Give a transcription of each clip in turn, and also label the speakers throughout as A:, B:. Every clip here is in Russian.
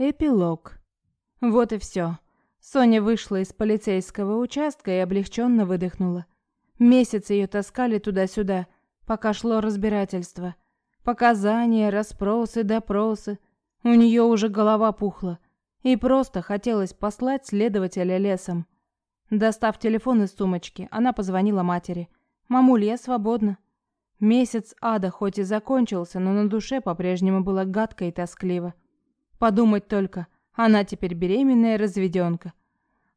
A: Эпилог. Вот и все. Соня вышла из полицейского участка и облегченно выдохнула. Месяц ее таскали туда-сюда, пока шло разбирательство. Показания, расспросы, допросы. У нее уже голова пухла. И просто хотелось послать следователя лесом. Достав телефон из сумочки, она позвонила матери. «Мамуль, я свободна». Месяц ада хоть и закончился, но на душе по-прежнему было гадко и тоскливо. Подумать только, она теперь беременная разведенка.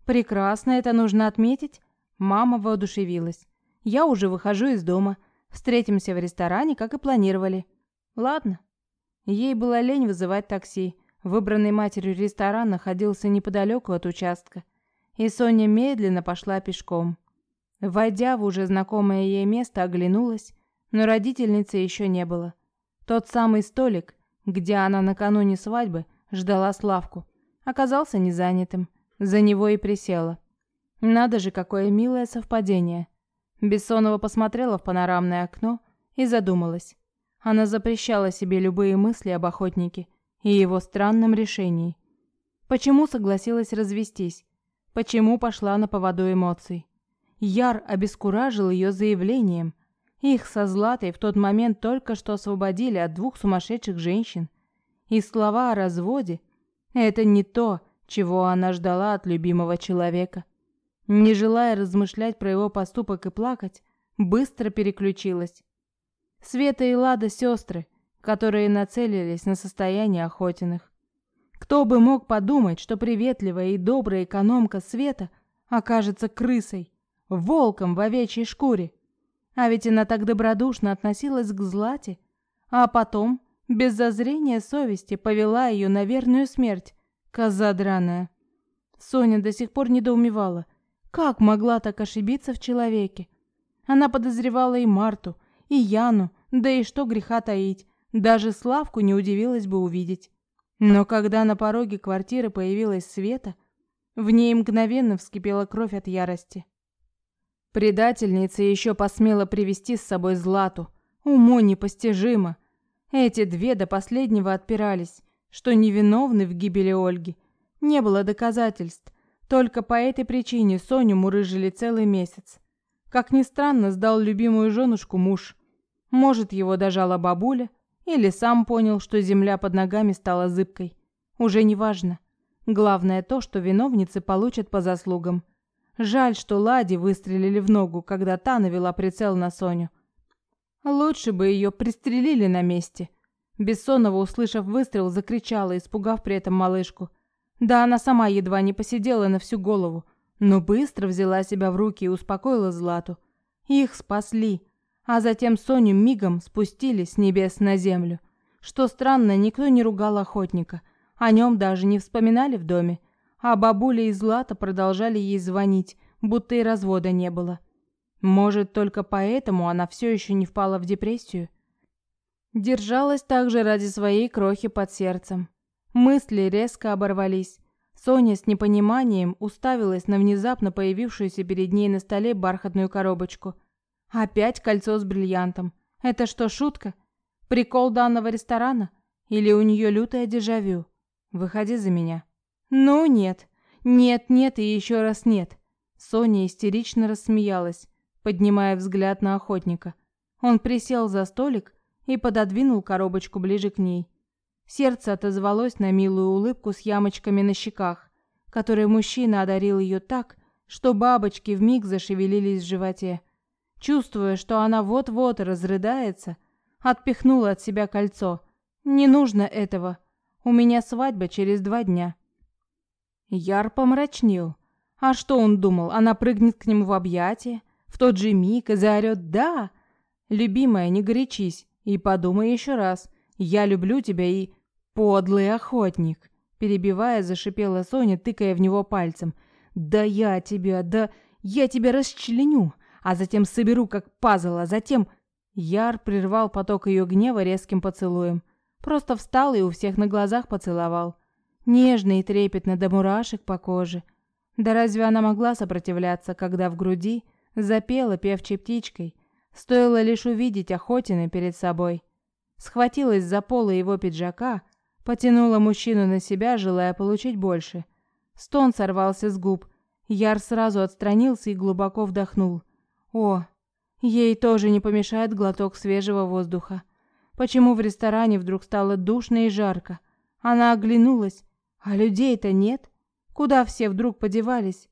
A: Прекрасно, это нужно отметить. Мама воодушевилась. Я уже выхожу из дома. Встретимся в ресторане, как и планировали. Ладно. Ей было лень вызывать такси. Выбранный матерью ресторан находился неподалеку от участка. И Соня медленно пошла пешком. Войдя в уже знакомое ей место, оглянулась, но родительницы еще не было. Тот самый столик, где она накануне свадьбы ждала Славку, оказался незанятым. За него и присела. Надо же, какое милое совпадение. Бессонова посмотрела в панорамное окно и задумалась. Она запрещала себе любые мысли об охотнике и его странном решении. Почему согласилась развестись? Почему пошла на поводу эмоций? Яр обескуражил ее заявлением. Их со Златой в тот момент только что освободили от двух сумасшедших женщин – и слова о разводе – это не то, чего она ждала от любимого человека. Не желая размышлять про его поступок и плакать, быстро переключилась. Света и Лада – сестры, которые нацелились на состояние Охотиных. Кто бы мог подумать, что приветливая и добрая экономка Света окажется крысой, волком в овечьей шкуре. А ведь она так добродушно относилась к Злате, а потом без зазрения совести повела ее на верную смерть. Коза драная. Соня до сих пор недоумевала, как могла так ошибиться в человеке. Она подозревала и Марту, и Яну, да и что греха таить, даже Славку не удивилась бы увидеть. Но когда на пороге квартиры появилась Света, в ней мгновенно вскипела кровь от ярости. Предательница еще посмела привести с собой Злату. Уму непостижимо. Эти две до последнего отпирались, что невиновны в гибели Ольги. Не было доказательств. Только по этой причине Соню мурыжили целый месяц. Как ни странно, сдал любимую женушку муж. Может, его дожала бабуля, или сам понял, что земля под ногами стала зыбкой. Уже не важно. Главное то, что виновницы получат по заслугам. Жаль, что Ладе выстрелили в ногу, когда та навела прицел на Соню. Лучше бы ее пристрелили на месте. Бессонова, услышав выстрел, закричала, испугав при этом малышку. Да она сама едва не посидела на всю голову, но быстро взяла себя в руки и успокоила Злату. Их спасли, а затем Соню мигом спустили с небес на землю. Что странно, никто не ругал охотника. О нем даже не вспоминали в доме. А бабуля и Злата продолжали ей звонить, будто и развода не было. Может, только поэтому она все еще не впала в депрессию? Держалась также ради своей крохи под сердцем. Мысли резко оборвались. Соня с непониманием уставилась на внезапно появившуюся перед ней на столе бархатную коробочку. Опять кольцо с бриллиантом. Это что, шутка? Прикол данного ресторана? Или у нее лютое дежавю? Выходи за меня. Ну, нет. Нет, нет и еще раз нет. Соня истерично рассмеялась поднимая взгляд на охотника. Он присел за столик и пододвинул коробочку ближе к ней. Сердце отозвалось на милую улыбку с ямочками на щеках, которой мужчина одарил ее так, что бабочки вмиг зашевелились в животе. Чувствуя, что она вот-вот разрыдается, отпихнула от себя кольцо. «Не нужно этого. У меня свадьба через два дня». Яр помрачнел. А что он думал, она прыгнет к нему в объятия? в тот же миг и заорет «Да!» «Любимая, не горячись и подумай еще раз. Я люблю тебя и...» «Подлый охотник!» Перебивая, зашипела Соня, тыкая в него пальцем. «Да я тебя, да я тебя расчленю, а затем соберу как пазл, а затем...» Яр прервал поток ее гнева резким поцелуем. Просто встал и у всех на глазах поцеловал. Нежно и трепетно до мурашек по коже. Да разве она могла сопротивляться, когда в груди Запела певчей птичкой. Стоило лишь увидеть Охотины перед собой. Схватилась за полы его пиджака, Потянула мужчину на себя, желая получить больше. Стон сорвался с губ. Яр сразу отстранился и глубоко вдохнул. О, ей тоже не помешает глоток свежего воздуха. Почему в ресторане вдруг стало душно и жарко? Она оглянулась, а людей-то нет. Куда все вдруг подевались?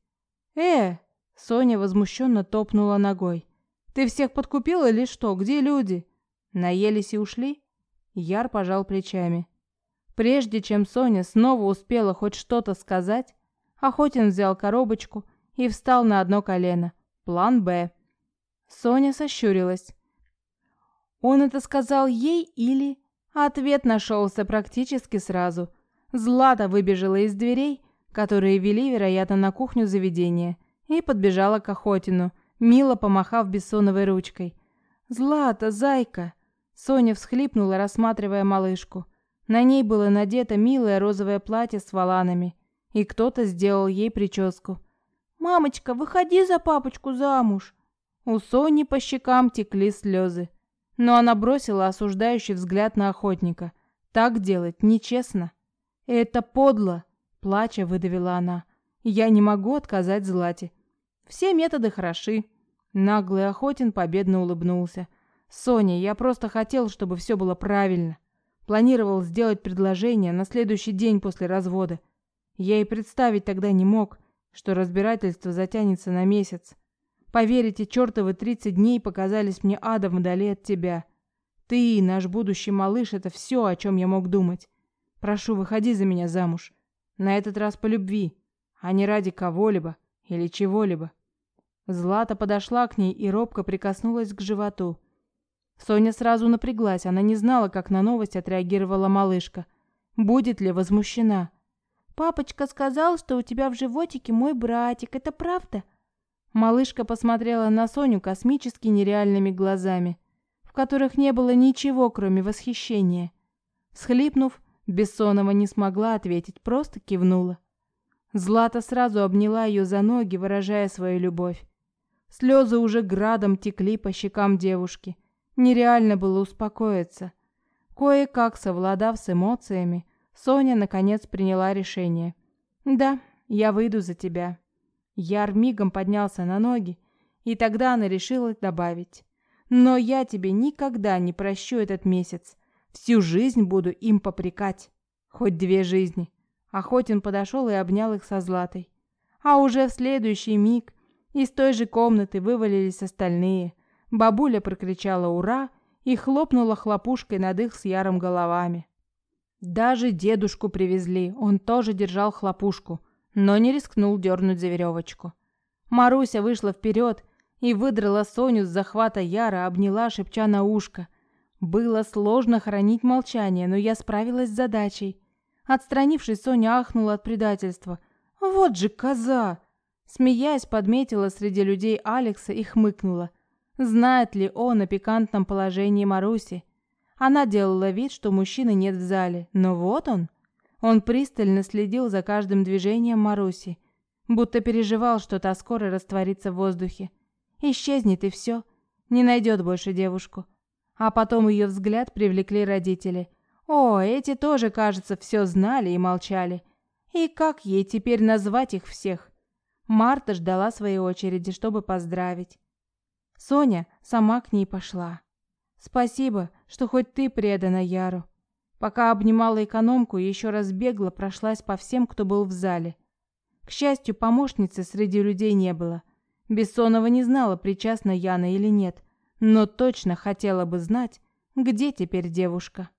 A: Э, Соня возмущенно топнула ногой. Ты всех подкупила или что? Где люди? Наелись и ушли? Яр пожал плечами. Прежде чем Соня снова успела хоть что-то сказать, Охотин взял коробочку и встал на одно колено. План «Б». Соня сощурилась. Он это сказал ей или... Ответ нашелся практически сразу. Злата выбежала из дверей, которые вели, вероятно, на кухню заведения, и подбежала к Охотину, мило помахав Бессоновой ручкой. «Злата, зайка!» Соня всхлипнула, рассматривая малышку. На ней было надето милое розовое платье с воланами, и кто-то сделал ей прическу. «Мамочка, выходи за папочку замуж!» У Сони по щекам текли слезы, но она бросила осуждающий взгляд на охотника. «Так делать нечестно!» «Это подло!» – плача выдавила она. «Я не могу отказать Злате. Все методы хороши». Наглый Охотин победно улыбнулся. «Соня, я просто хотел, чтобы все было правильно. Планировал сделать предложение на следующий день после развода. Я и представить тогда не мог, что разбирательство затянется на месяц. Поверите, чертовы тридцать дней показались мне адом вдали от тебя. Ты, наш будущий малыш, это все, о чем я мог думать. Прошу, выходи за меня замуж. На этот раз по любви, а не ради кого-либо или чего-либо. Злата подошла к ней и робко прикоснулась к животу. Соня сразу напряглась, она не знала, как на новость отреагировала малышка. Будет ли возмущена? Папочка сказал, что у тебя в животике мой братик. Это правда? Малышка посмотрела на Соню космически нереальными глазами, в которых не было ничего, кроме восхищения. Схлипнув, Бессонова не смогла ответить, просто кивнула. Злата сразу обняла ее за ноги, выражая свою любовь. Слезы уже градом текли по щекам девушки. Нереально было успокоиться. Кое-как совладав с эмоциями, Соня наконец приняла решение. Да, я выйду за тебя. Яр мигом поднялся на ноги, и тогда она решила добавить: "Но я тебе никогда не прощу этот месяц. Всю жизнь буду им попрекать. Хоть две жизни". Охотин подошел и обнял их со Златой. А уже в следующий миг из той же комнаты вывалились остальные. Бабуля прокричала «Ура!» и хлопнула хлопушкой над их с Яром головами. Даже дедушку привезли, он тоже держал хлопушку, но не рискнул дернуть за веревочку. Маруся вышла вперед и выдрала Соню с захвата Яра, обняла, шепча на ушко. Было сложно хранить молчание, но я справилась с задачей. Отстранившись, Соня ахнула от предательства. «Вот же коза!» Смеясь, подметила среди людей Алекса и хмыкнула. Знает ли он о пикантном положении Маруси? Она делала вид, что мужчины нет в зале, но вот он. Он пристально следил за каждым движением Маруси, будто переживал, что та скоро растворится в воздухе. Исчезнет и все, не найдет больше девушку. А потом ее взгляд привлекли родители. О, эти тоже, кажется, все знали и молчали. И как ей теперь назвать их всех? Марта ждала своей очереди, чтобы поздравить. Соня сама к ней пошла. Спасибо, что хоть ты предана Яру. Пока обнимала экономку, еще раз бегло прошлась по всем, кто был в зале. К счастью, помощницы среди людей не было. Бессонова не знала, причастна Яна или нет, но точно хотела бы знать, где теперь девушка.